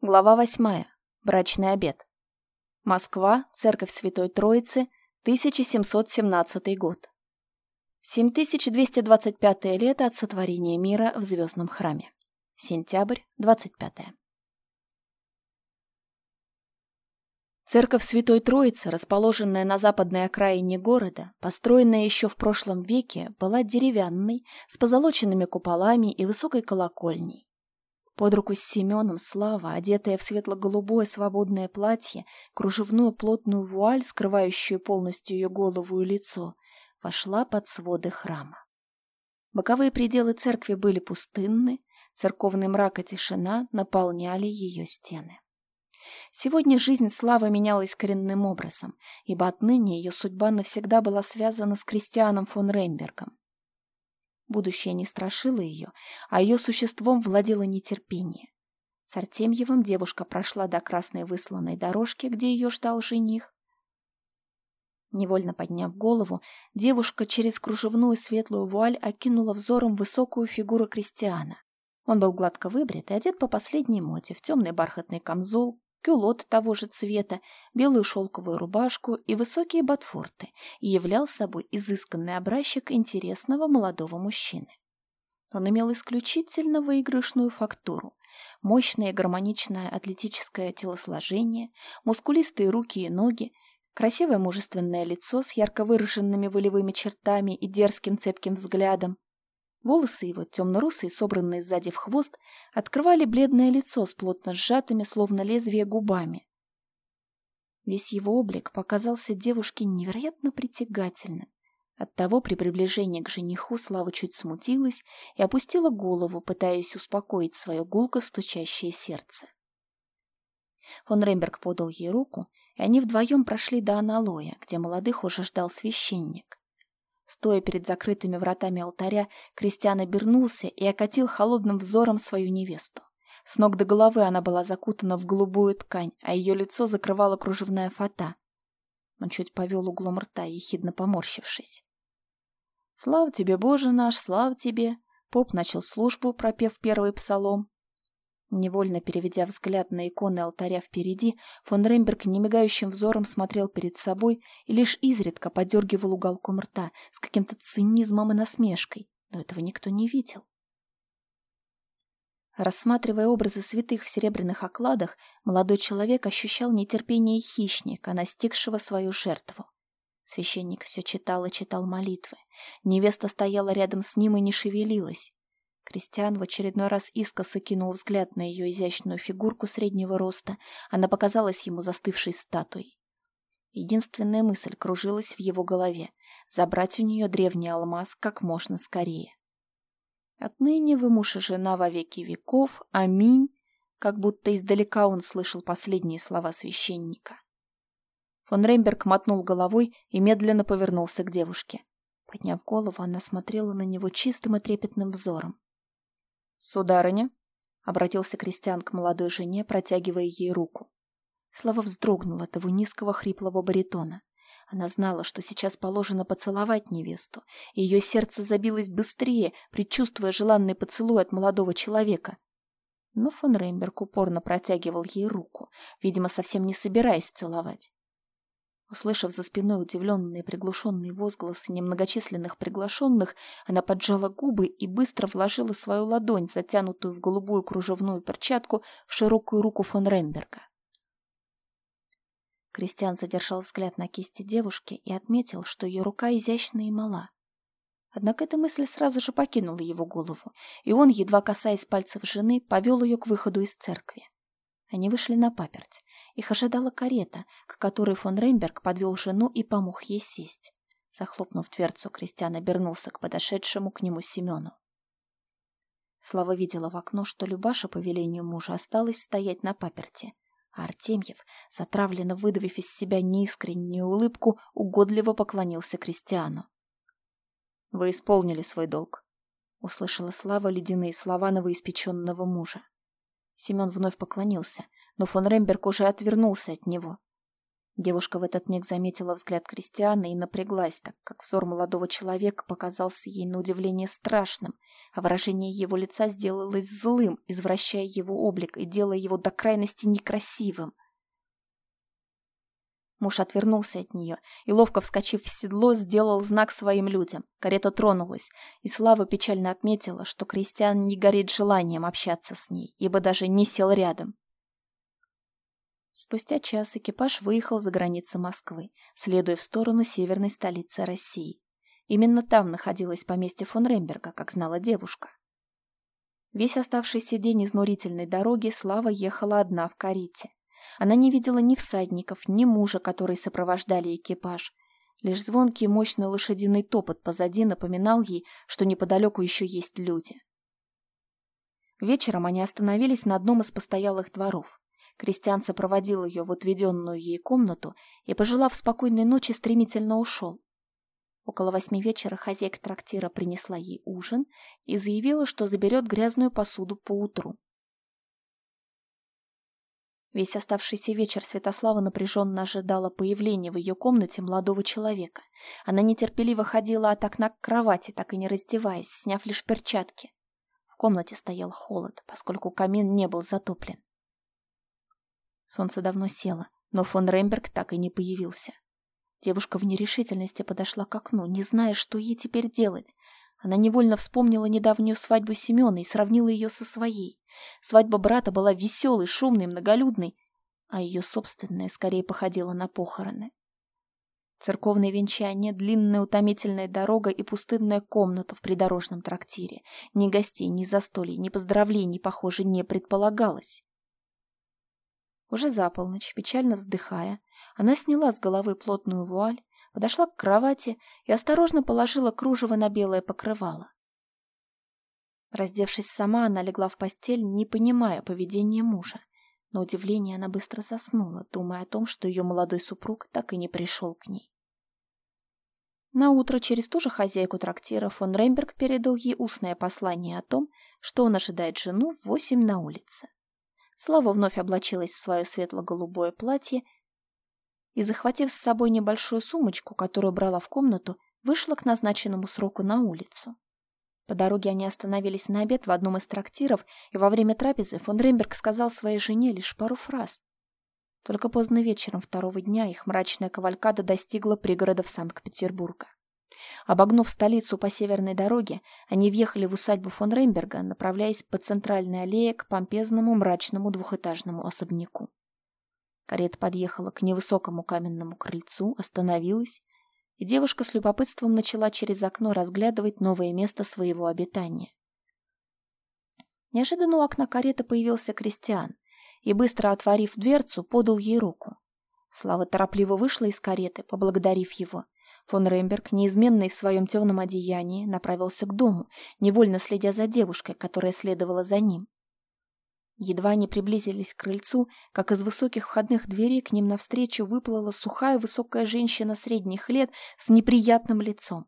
Глава восьмая. Брачный обед. Москва, Церковь Святой Троицы, 1717 год. 7225 лето от сотворения мира в Звездном храме. Сентябрь, 25. Церковь Святой Троицы, расположенная на западной окраине города, построенная еще в прошлом веке, была деревянной, с позолоченными куполами и высокой колокольней. Под руку с Семеном Слава, одетая в светло-голубое свободное платье, кружевную плотную вуаль, скрывающую полностью ее голову и лицо, вошла под своды храма. Боковые пределы церкви были пустынны, церковный мрак и тишина наполняли ее стены. Сегодня жизнь Славы менялась коренным образом, ибо отныне ее судьба навсегда была связана с Кристианом фон Рейнбергом. Будущее не страшило ее, а ее существом владело нетерпение. С Артемьевым девушка прошла до красной высланной дорожки, где ее ждал жених. Невольно подняв голову, девушка через кружевную светлую вуаль окинула взором высокую фигуру крестьяна. Он был гладко выбрит и одет по последней моде в темный бархатный камзол, кюлот того же цвета, белую шелковую рубашку и высокие ботфорты и являл собой изысканный образчик интересного молодого мужчины. Он имел исключительно выигрышную фактуру, мощное гармоничное атлетическое телосложение, мускулистые руки и ноги, красивое мужественное лицо с ярко выраженными волевыми чертами и дерзким цепким взглядом, Волосы его, темно-русые, собранные сзади в хвост, открывали бледное лицо с плотно сжатыми, словно лезвие, губами. Весь его облик показался девушке невероятно притягательным. Оттого при приближении к жениху Слава чуть смутилась и опустила голову, пытаясь успокоить свое гулко стучащее сердце. Фон Ремберг подал ей руку, и они вдвоем прошли до аналоя, где молодых уже ждал священник. Стоя перед закрытыми вратами алтаря, Кристиан обернулся и окатил холодным взором свою невесту. С ног до головы она была закутана в голубую ткань, а ее лицо закрывала кружевная фата. Он чуть повел углом рта, ехидно поморщившись. «Слава тебе, Боже наш, слава тебе!» Поп начал службу, пропев первый псалом. Невольно переведя взгляд на иконы алтаря впереди, фон Ремберг немигающим взором смотрел перед собой и лишь изредка подергивал уголком рта с каким-то цинизмом и насмешкой, но этого никто не видел. Рассматривая образы святых в серебряных окладах, молодой человек ощущал нетерпение хищника, настигшего свою жертву. Священник все читал и читал молитвы. Невеста стояла рядом с ним и не шевелилась. Кристиан в очередной раз искоса кинул взгляд на ее изящную фигурку среднего роста. Она показалась ему застывшей статуей. Единственная мысль кружилась в его голове — забрать у нее древний алмаз как можно скорее. Отныне вы муж и жена во веки веков. Аминь. Как будто издалека он слышал последние слова священника. Фон Ремберг мотнул головой и медленно повернулся к девушке. Подняв голову, она смотрела на него чистым и трепетным взором. «Сударыня?» — обратился Кристиан к молодой жене, протягивая ей руку. Слава вздрогнула того низкого хриплого баритона. Она знала, что сейчас положено поцеловать невесту, и ее сердце забилось быстрее, предчувствуя желанный поцелуй от молодого человека. Но фон Рейнберг упорно протягивал ей руку, видимо, совсем не собираясь целовать. Услышав за спиной удивленные приглушенные возгласы немногочисленных приглашенных, она поджала губы и быстро вложила свою ладонь, затянутую в голубую кружевную перчатку, в широкую руку фон Ремберга. Кристиан задержал взгляд на кисти девушки и отметил, что ее рука изящна и мала. Однако эта мысль сразу же покинула его голову, и он, едва касаясь пальцев жены, повел ее к выходу из церкви. Они вышли на паперть. Их ожидала карета, к которой фон Рейнберг подвел жену и помог ей сесть. Захлопнув дверцу, Кристиан обернулся к подошедшему к нему Семену. Слава видела в окно, что Любаша по велению мужа осталась стоять на паперте, а Артемьев, затравленно выдавив из себя неискреннюю улыбку, угодливо поклонился Кристиану. «Вы исполнили свой долг», — услышала Слава ледяные слова новоиспеченного мужа. Семен вновь поклонился, но фон Ремберг уже отвернулся от него. Девушка в этот миг заметила взгляд Кристиана и напряглась, так как взор молодого человека показался ей на удивление страшным, а выражение его лица сделалось злым, извращая его облик и делая его до крайности некрасивым. Муж отвернулся от нее и, ловко вскочив в седло, сделал знак своим людям. Карета тронулась, и Слава печально отметила, что Кристиан не горит желанием общаться с ней, ибо даже не сел рядом. Спустя час экипаж выехал за границы Москвы, следуя в сторону северной столицы России. Именно там находилось поместье фон Ремберга, как знала девушка. Весь оставшийся день изнурительной дороги Слава ехала одна в карете. Она не видела ни всадников, ни мужа, которые сопровождали экипаж. Лишь звонкий мощный лошадиный топот позади напоминал ей, что неподалеку еще есть люди. Вечером они остановились на одном из постоялых дворов. Кристиан сопроводил ее в отведенную ей комнату и, пожелав спокойной ночи, стремительно ушел. Около восьми вечера хозяйка трактира принесла ей ужин и заявила, что заберет грязную посуду поутру. Весь оставшийся вечер Святослава напряженно ожидала появления в ее комнате молодого человека. Она нетерпеливо ходила от окна к кровати, так и не раздеваясь, сняв лишь перчатки. В комнате стоял холод, поскольку камин не был затоплен. Солнце давно село, но фон Ремберг так и не появился. Девушка в нерешительности подошла к окну, не зная, что ей теперь делать. Она невольно вспомнила недавнюю свадьбу Семена и сравнила ее со своей. Свадьба брата была веселой, шумной, многолюдной, а ее собственная скорее походила на похороны. Церковное венчание, длинная утомительная дорога и пустынная комната в придорожном трактире. Ни гостей, ни застолий, ни поздравлений, похоже, не предполагалось. Уже за полночь, печально вздыхая, она сняла с головы плотную вуаль, подошла к кровати и осторожно положила кружево на белое покрывало. Раздевшись сама, она легла в постель, не понимая поведения мужа. На удивление она быстро заснула, думая о том, что ее молодой супруг так и не пришел к ней. На утро через ту же хозяйку трактира фон Ремберг передал ей устное послание о том, что он ожидает жену в восемь на улице. Слава вновь облачилась в свое светло-голубое платье и, захватив с собой небольшую сумочку, которую брала в комнату, вышла к назначенному сроку на улицу. По дороге они остановились на обед в одном из трактиров, и во время трапезы фон Ремберг сказал своей жене лишь пару фраз. Только поздно вечером второго дня их мрачная кавалькада достигла пригородов Санкт-Петербурга. Обогнув столицу по северной дороге, они въехали в усадьбу фон Ремберга, направляясь по центральной аллее к помпезному мрачному двухэтажному особняку. Карета подъехала к невысокому каменному крыльцу, остановилась, и девушка с любопытством начала через окно разглядывать новое место своего обитания. Неожиданно у окна кареты появился Кристиан и, быстро отворив дверцу, подал ей руку. Слава торопливо вышла из кареты, поблагодарив его, Фон Ремберг, неизменный в своем темном одеянии, направился к дому, невольно следя за девушкой, которая следовала за ним. Едва они приблизились к крыльцу, как из высоких входных дверей к ним навстречу выплыла сухая высокая женщина средних лет с неприятным лицом.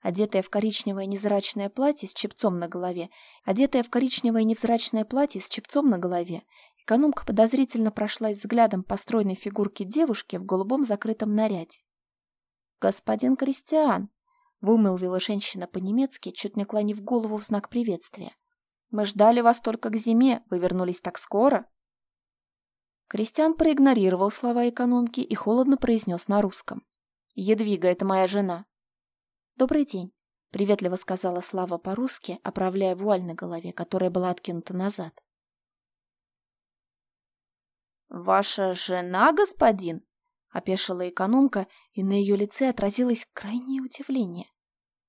Одетая в коричневое незрачное платье с чепцом на голове, одетая в коричневое невзрачное платье с чепцом на голове, экономка подозрительно прошлась взглядом по стройной фигурке девушки в голубом закрытом наряде. «Господин Кристиан!» — вымолвила женщина по-немецки, чуть наклонив голову в знак приветствия. «Мы ждали вас только к зиме. Вы вернулись так скоро?» Кристиан проигнорировал слова экономки и холодно произнес на русском. «Едвига, это моя жена». «Добрый день», — приветливо сказала Слава по-русски, оправляя вуаль на голове, которая была откинута назад. «Ваша жена, господин?» Опешила экономка, и на ее лице отразилось крайнее удивление.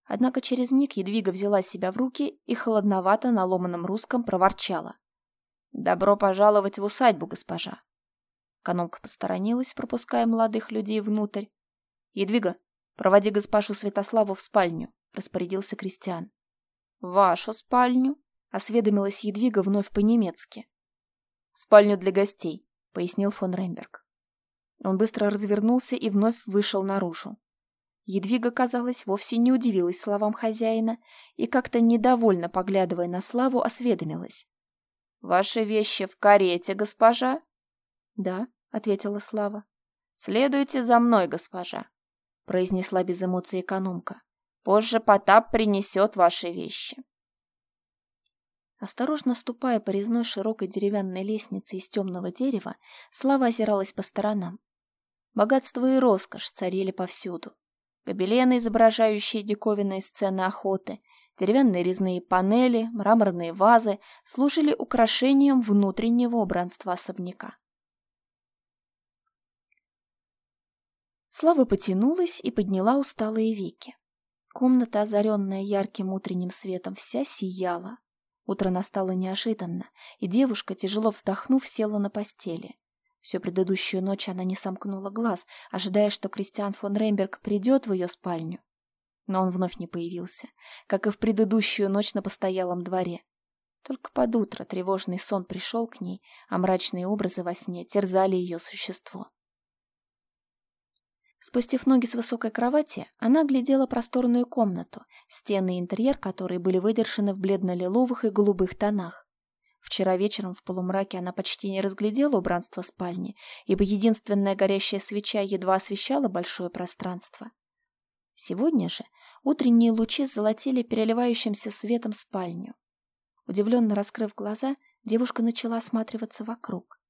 Однако через миг Едвига взяла себя в руки и холодновато на ломаном русском проворчала. «Добро пожаловать в усадьбу, госпожа!» Экономка посторонилась, пропуская молодых людей внутрь. «Едвига, проводи госпожу Святославу в спальню», — распорядился Кристиан. «Вашу спальню?» — осведомилась Едвига вновь по-немецки. «В спальню для гостей», — пояснил фон Ремберг. Он быстро развернулся и вновь вышел наружу. Едвига, казалось, вовсе не удивилась словам хозяина и, как-то недовольно поглядывая на Славу, осведомилась. «Ваши вещи в карете, госпожа?» «Да», — ответила Слава. «Следуйте за мной, госпожа», — произнесла без эмоций экономка. «Позже Потап принесет ваши вещи». Осторожно ступая по резной широкой деревянной лестнице из темного дерева, Слава озиралась по сторонам. Богатство и роскошь царили повсюду. Гобелены, изображающие диковинные сцены охоты, деревянные резные панели, мраморные вазы служили украшением внутреннего убранства особняка. Слава потянулась и подняла усталые веки. Комната, озаренная ярким утренним светом, вся сияла. Утро настало неожиданно, и девушка, тяжело вздохнув, села на постели. Всю предыдущую ночь она не сомкнула глаз, ожидая, что Кристиан фон Ремберг придет в ее спальню. Но он вновь не появился, как и в предыдущую ночь на постоялом дворе. Только под утро тревожный сон пришел к ней, а мрачные образы во сне терзали ее существо. Спустив ноги с высокой кровати, она глядела просторную комнату, стены и интерьер которой были выдержаны в бледно-лиловых и голубых тонах. Вчера вечером в полумраке она почти не разглядела убранство спальни, ибо единственная горящая свеча едва освещала большое пространство. Сегодня же утренние лучи золотили переливающимся светом спальню. Удивленно раскрыв глаза, девушка начала осматриваться вокруг.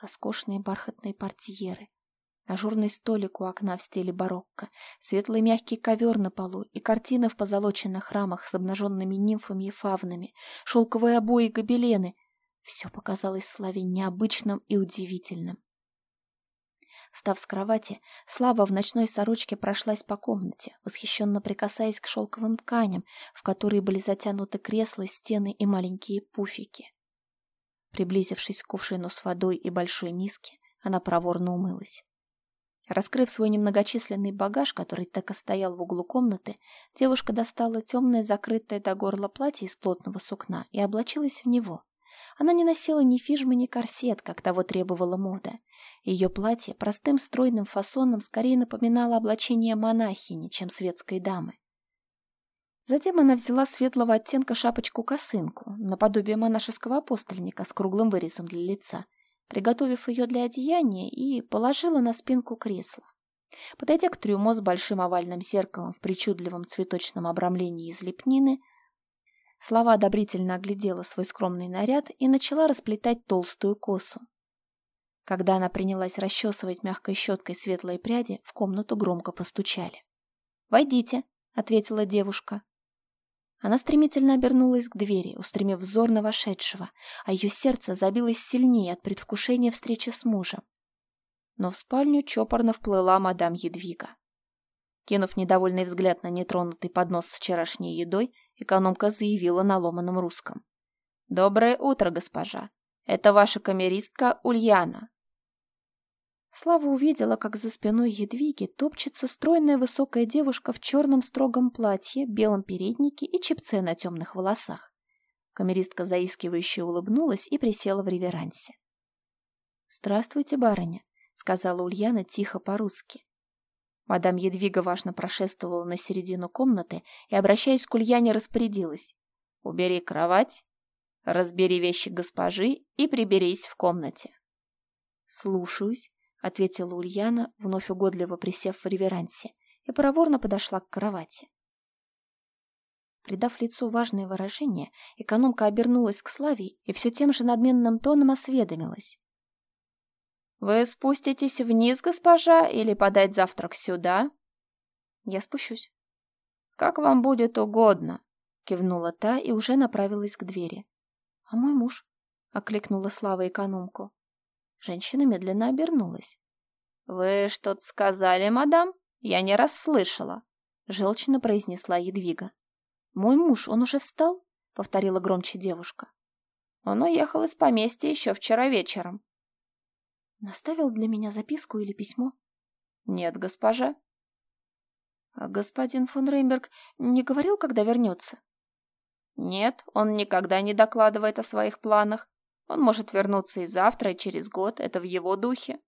Роскошные бархатные портьеры, ажурный столик у окна в стиле барокко, светлый мягкий ковер на полу и картина в позолоченных рамах с обнаженными нимфами и фавнами, шелковые обои и гобелены. Все показалось Славе необычным и удивительным. Встав с кровати, Слава в ночной сорочке прошлась по комнате, восхищенно прикасаясь к шелковым тканям, в которые были затянуты кресла, стены и маленькие пуфики. Приблизившись к кувшину с водой и большой миске, она проворно умылась. Раскрыв свой немногочисленный багаж, который так и стоял в углу комнаты, девушка достала темное закрытое до горла платье из плотного сукна и облачилась в него. Она не носила ни фижмы, ни корсет, как того требовала мода. Ее платье простым стройным фасоном скорее напоминало облачение монахини, чем светской дамы. Затем она взяла светлого оттенка шапочку-косынку, наподобие монашеского апостольника с круглым вырезом для лица – приготовив ее для одеяния, и положила на спинку кресла. Подойдя к трюмо с большим овальным зеркалом в причудливом цветочном обрамлении из лепнины, Слова одобрительно оглядела свой скромный наряд и начала расплетать толстую косу. Когда она принялась расчесывать мягкой щеткой светлые пряди, в комнату громко постучали. «Войдите», — ответила девушка. Она стремительно обернулась к двери, устремив взор на вошедшего, а ее сердце забилось сильнее от предвкушения встречи с мужем. Но в спальню чопорно вплыла мадам Едвига. Кинув недовольный взгляд на нетронутый поднос с вчерашней едой, экономка заявила на ломаном русском. «Доброе утро, госпожа. Это ваша камеристка Ульяна. Слава увидела, как за спиной Едвиги топчется стройная высокая девушка в черном строгом платье, белом переднике и чепце на темных волосах. Камеристка заискивающе улыбнулась и присела в реверансе. «Здравствуйте, барыня», — сказала Ульяна тихо по-русски. Мадам Едвига важно прошествовала на середину комнаты и, обращаясь к Ульяне, распорядилась. «Убери кровать, разбери вещи госпожи и приберись в комнате». «Слушаюсь», — ответила Ульяна, вновь угодливо присев в реверансе, и проворно подошла к кровати. Придав лицу важное выражение, экономка обернулась к Славе и все тем же надменным тоном осведомилась. «Вы спуститесь вниз, госпожа, или подать завтрак сюда?» «Я спущусь». «Как вам будет угодно», — кивнула та и уже направилась к двери. «А мой муж?» — окликнула Слава экономку. Женщина медленно обернулась. «Вы что-то сказали, мадам? Я не расслышала», — желчно произнесла Едвига. «Мой муж, он уже встал?» — повторила громче девушка. «Он уехал из поместья еще вчера вечером». «Наставил для меня записку или письмо?» «Нет, госпожа». «А господин фон Рейнберг не говорил, когда вернется?» «Нет, он никогда не докладывает о своих планах. Он может вернуться и завтра, и через год. Это в его духе.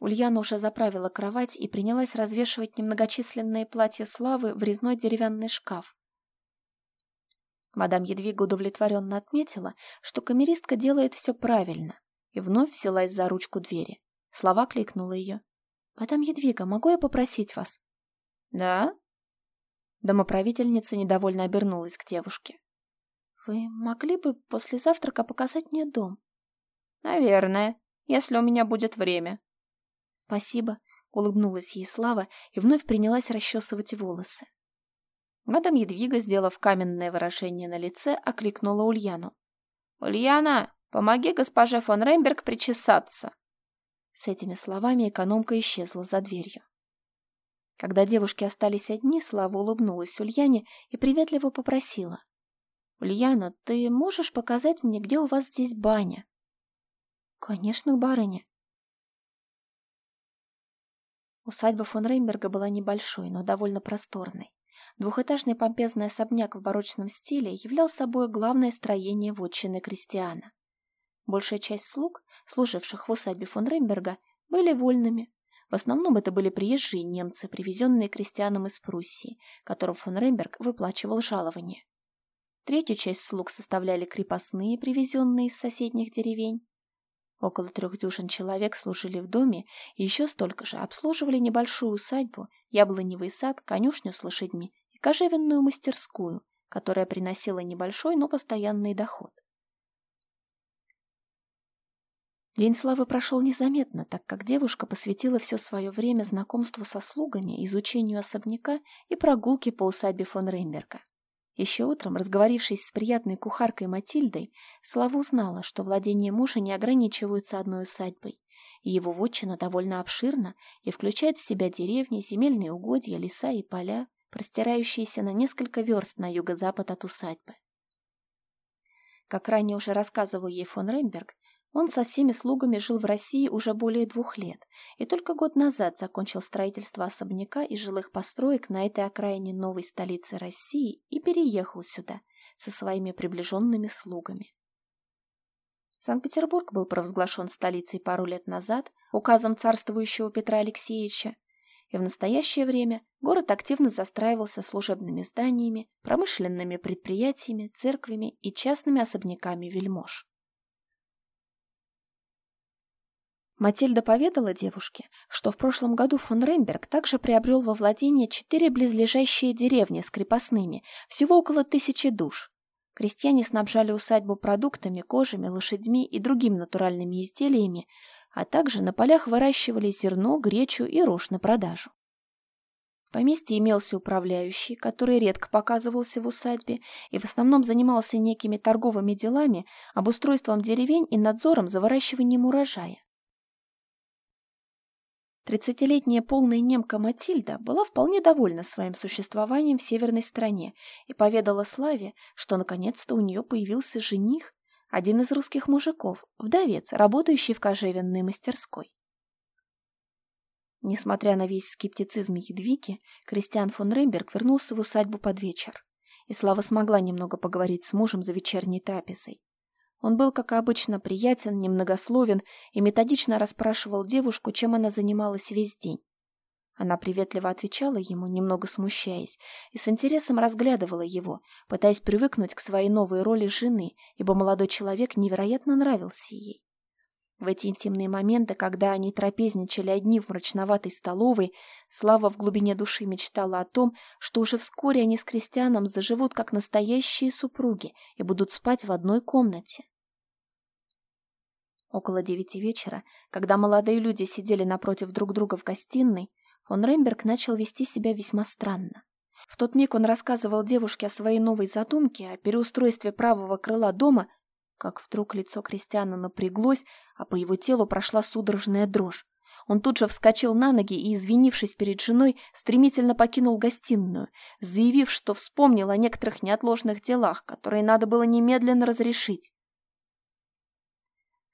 Ульяна заправила кровать и принялась развешивать немногочисленные платья Славы в резной деревянный шкаф. Мадам Едвига удовлетворенно отметила, что камеристка делает все правильно, и вновь взялась за ручку двери. Слова кликнула ее. «Мадам Едвига, могу я попросить вас?» «Да?» Домоправительница недовольно обернулась к девушке. Вы могли бы после завтрака показать мне дом? Наверное, если у меня будет время. Спасибо, улыбнулась ей Слава и вновь принялась расчесывать волосы. Мадам Едвига, сделав каменное выражение на лице, окликнула Ульяну. «Ульяна, помоги госпоже фон Рейнберг причесаться!» С этими словами экономка исчезла за дверью. Когда девушки остались одни, Слава улыбнулась Ульяне и приветливо попросила. «Ульяна, ты можешь показать мне, где у вас здесь баня?» «Конечно, барыня». Усадьба фон Рейнберга была небольшой, но довольно просторной. Двухэтажный помпезный особняк в барочном стиле являл собой главное строение вотчины крестьяна. Большая часть слуг, служивших в усадьбе фон Рейнберга, были вольными. В основном это были приезжие немцы, привезенные крестьянам из Пруссии, которым фон Рейнберг выплачивал жалование. Третью часть слуг составляли крепостные, привезенные из соседних деревень. Около трех дюжин человек служили в доме и еще столько же обслуживали небольшую усадьбу, яблоневый сад, конюшню с лошадьми и кожевенную мастерскую, которая приносила небольшой, но постоянный доход. День славы прошел незаметно, так как девушка посвятила все свое время знакомству со слугами, изучению особняка и прогулке по усадьбе фон Рейнберга. Еще утром, разговорившись с приятной кухаркой Матильдой, Слава узнала, что владения мужа не ограничиваются одной усадьбой, и его вотчина довольно обширна и включает в себя деревни, земельные угодья, леса и поля, простирающиеся на несколько верст на юго-запад от усадьбы. Как ранее уже рассказывал ей фон Ремберг, он со всеми слугами жил в России уже более двух лет и только год назад закончил строительство особняка и жилых построек на этой окраине новой столицы России и переехал сюда со своими приближенными слугами. Санкт-Петербург был провозглашен столицей пару лет назад указом царствующего Петра Алексеевича, и в настоящее время город активно застраивался служебными зданиями, промышленными предприятиями, церквями и частными особняками вельмож. Матильда поведала девушке, что в прошлом году фон Ремберг также приобрел во владение четыре близлежащие деревни с крепостными, всего около тысячи душ. Крестьяне снабжали усадьбу продуктами, кожами, лошадьми и другими натуральными изделиями, а также на полях выращивали зерно, гречу и рожь на продажу. В поместье имелся управляющий, который редко показывался в усадьбе и в основном занимался некими торговыми делами, обустройством деревень и надзором за выращиванием урожая. Тридцатилетняя полная немка Матильда была вполне довольна своим существованием в северной стране и поведала Славе, что наконец-то у нее появился жених, один из русских мужиков, вдовец, работающий в кожевенной мастерской. Несмотря на весь скептицизм Едвики, Кристиан фон Рейнберг вернулся в усадьбу под вечер, и Слава смогла немного поговорить с мужем за вечерней трапезой. Он был, как обычно, приятен, немногословен и методично расспрашивал девушку, чем она занималась весь день. Она приветливо отвечала ему, немного смущаясь, и с интересом разглядывала его, пытаясь привыкнуть к своей новой роли жены, ибо молодой человек невероятно нравился ей. В эти интимные моменты, когда они трапезничали одни в мрачноватой столовой, Слава в глубине души мечтала о том, что уже вскоре они с Кристианом заживут как настоящие супруги и будут спать в одной комнате. Около девяти вечера, когда молодые люди сидели напротив друг друга в гостиной, фон Ремберг начал вести себя весьма странно. В тот миг он рассказывал девушке о своей новой задумке, о переустройстве правого крыла дома, как вдруг лицо Кристиана напряглось, а по его телу прошла судорожная дрожь. Он тут же вскочил на ноги и, извинившись перед женой, стремительно покинул гостиную, заявив, что вспомнил о некоторых неотложных делах, которые надо было немедленно разрешить.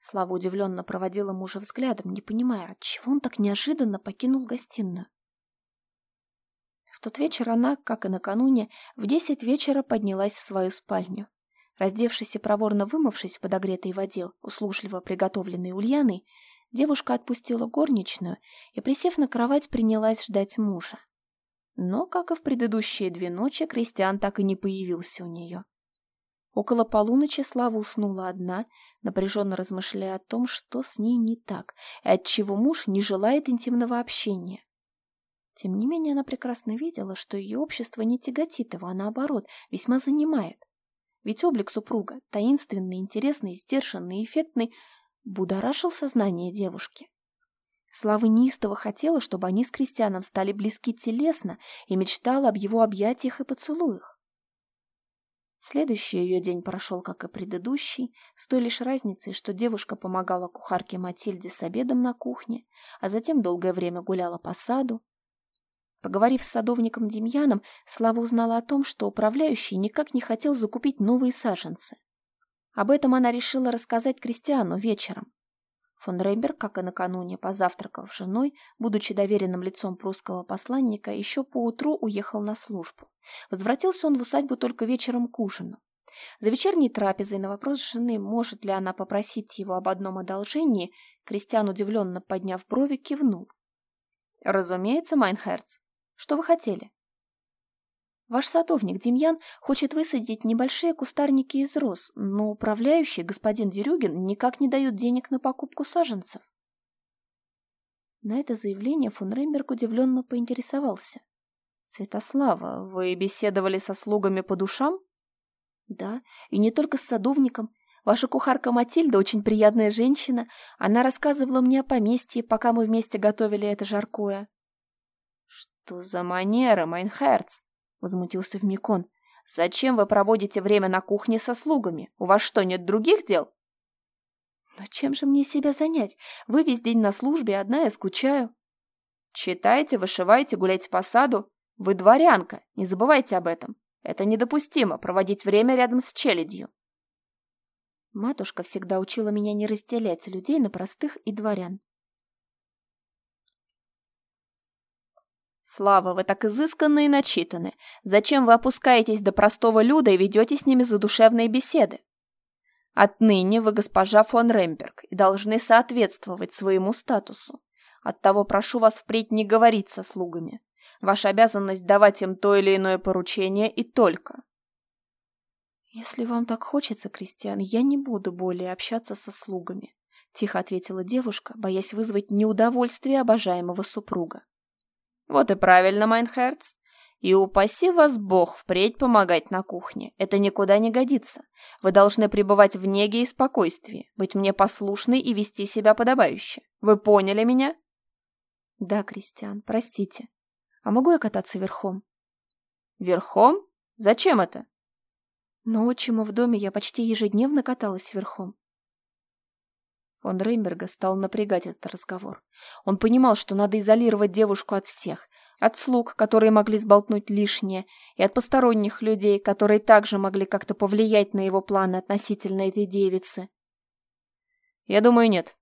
Слава удивленно проводила мужа взглядом, не понимая, отчего он так неожиданно покинул гостиную. В тот вечер она, как и накануне, в десять вечера поднялась в свою спальню. Раздевшись и проворно вымывшись в подогретой воде, услужливо приготовленной Ульяной, девушка отпустила горничную и, присев на кровать, принялась ждать мужа. Но, как и в предыдущие две ночи, Кристиан так и не появился у нее. Около полуночи Слава уснула одна, напряженно размышляя о том, что с ней не так, и отчего муж не желает интимного общения. Тем не менее, она прекрасно видела, что ее общество не тяготит его, а наоборот, весьма занимает. ведь облик супруга, таинственный, интересный, сдержанный, эффектный, будоражил сознание девушки. Слава неистово хотела, чтобы они с Кристианом стали близки телесно и мечтала об его объятиях и поцелуях. Следующий ее день прошел, как и предыдущий, с той лишь разницей, что девушка помогала кухарке Матильде с обедом на кухне, а затем долгое время гуляла по саду. Поговорив с садовником Демьяном, Слава узнала о том, что управляющий никак не хотел закупить новые саженцы. Об этом она решила рассказать Кристиану вечером. Фон Рейберг, как и накануне, позавтракав с женой, будучи доверенным лицом прусского посланника, еще поутру уехал на службу. Возвратился он в усадьбу только вечером к ужину. За вечерней трапезой на вопрос жены, может ли она попросить его об одном одолжении, Кристиан, удивленно подняв брови, кивнул. «Разумеется, mein Herz. Что вы хотели?» Ваш садовник Демьян хочет высадить небольшие кустарники из роз, но управляющий, господин Дерюгин, никак не дает денег на покупку саженцев. На это заявление фон Ремберг удивленно поинтересовался. «Святослава, вы беседовали со слугами по душам?» «Да, и не только с садовником. Ваша кухарка Матильда очень приятная женщина. Она рассказывала мне о поместье, пока мы вместе готовили это жаркое». «Что за манера, mein Herz?» — возмутился вмиг он. «Зачем вы проводите время на кухне со слугами? У вас что, нет других дел?» «Но чем же мне себя занять? Вы весь день на службе, одна я скучаю». «Читайте, вышивайте, гуляйте по саду. Вы дворянка, не забывайте об этом. Это недопустимо, проводить время рядом с челядью». Матушка всегда учила меня не разделять людей на простых и дворян. Слава, вы так изысканны и начитаны. Зачем вы опускаетесь до простого люда и ведете с ними задушевные беседы? Отныне вы госпожа фон Ремберг и должны соответствовать своему статусу. Оттого прошу вас впредь не говорить со слугами. Ваша обязанность давать им то или иное поручение и только. «Если вам так хочется, Кристиан, я не буду более общаться со слугами», — тихо ответила девушка, боясь вызвать неудовольствие обожаемого супруга. Вот и правильно, mein Herz. И упаси вас Бог впредь помогать на кухне. Это никуда не годится. Вы должны пребывать в неге и спокойствии, быть мне послушной и вести себя подобающе. Вы поняли меня? Да, Кристиан, простите. А могу я кататься верхом? Верхом? Зачем это? Но отчиму в доме я почти ежедневно каталась верхом. Фон Реймберга стал напрягать этот разговор. Он понимал, что надо изолировать девушку от всех. От слуг, которые могли сболтнуть лишнее, и от посторонних людей, которые также могли как-то повлиять на его планы относительно этой девицы. Я думаю, нет.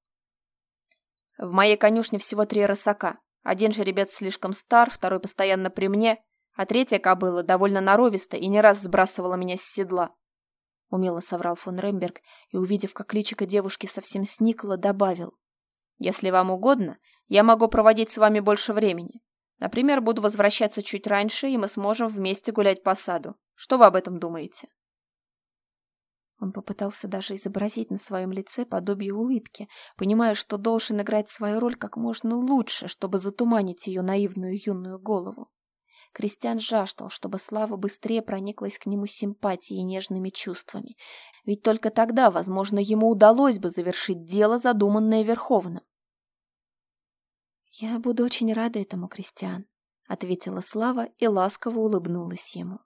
В моей конюшне всего три рысака. Один жеребец слишком стар, второй постоянно при мне, а третья кобыла довольно норовиста и не раз сбрасывала меня с седла. — умело соврал фон Ремберг и, увидев, как личико девушки совсем сникло, добавил. «Если вам угодно, я могу проводить с вами больше времени. Например, буду возвращаться чуть раньше, и мы сможем вместе гулять по саду. Что вы об этом думаете?» Он попытался даже изобразить на своем лице подобие улыбки, понимая, что должен играть свою роль как можно лучше, чтобы затуманить ее наивную юную голову. Кристиан жаждал, чтобы Слава быстрее прониклась к нему симпатией и нежными чувствами. Ведь только тогда, возможно, ему удалось бы завершить дело, задуманное Верховным. «Я буду очень рада этому, Кристиан», — ответила Слава и ласково улыбнулась ему.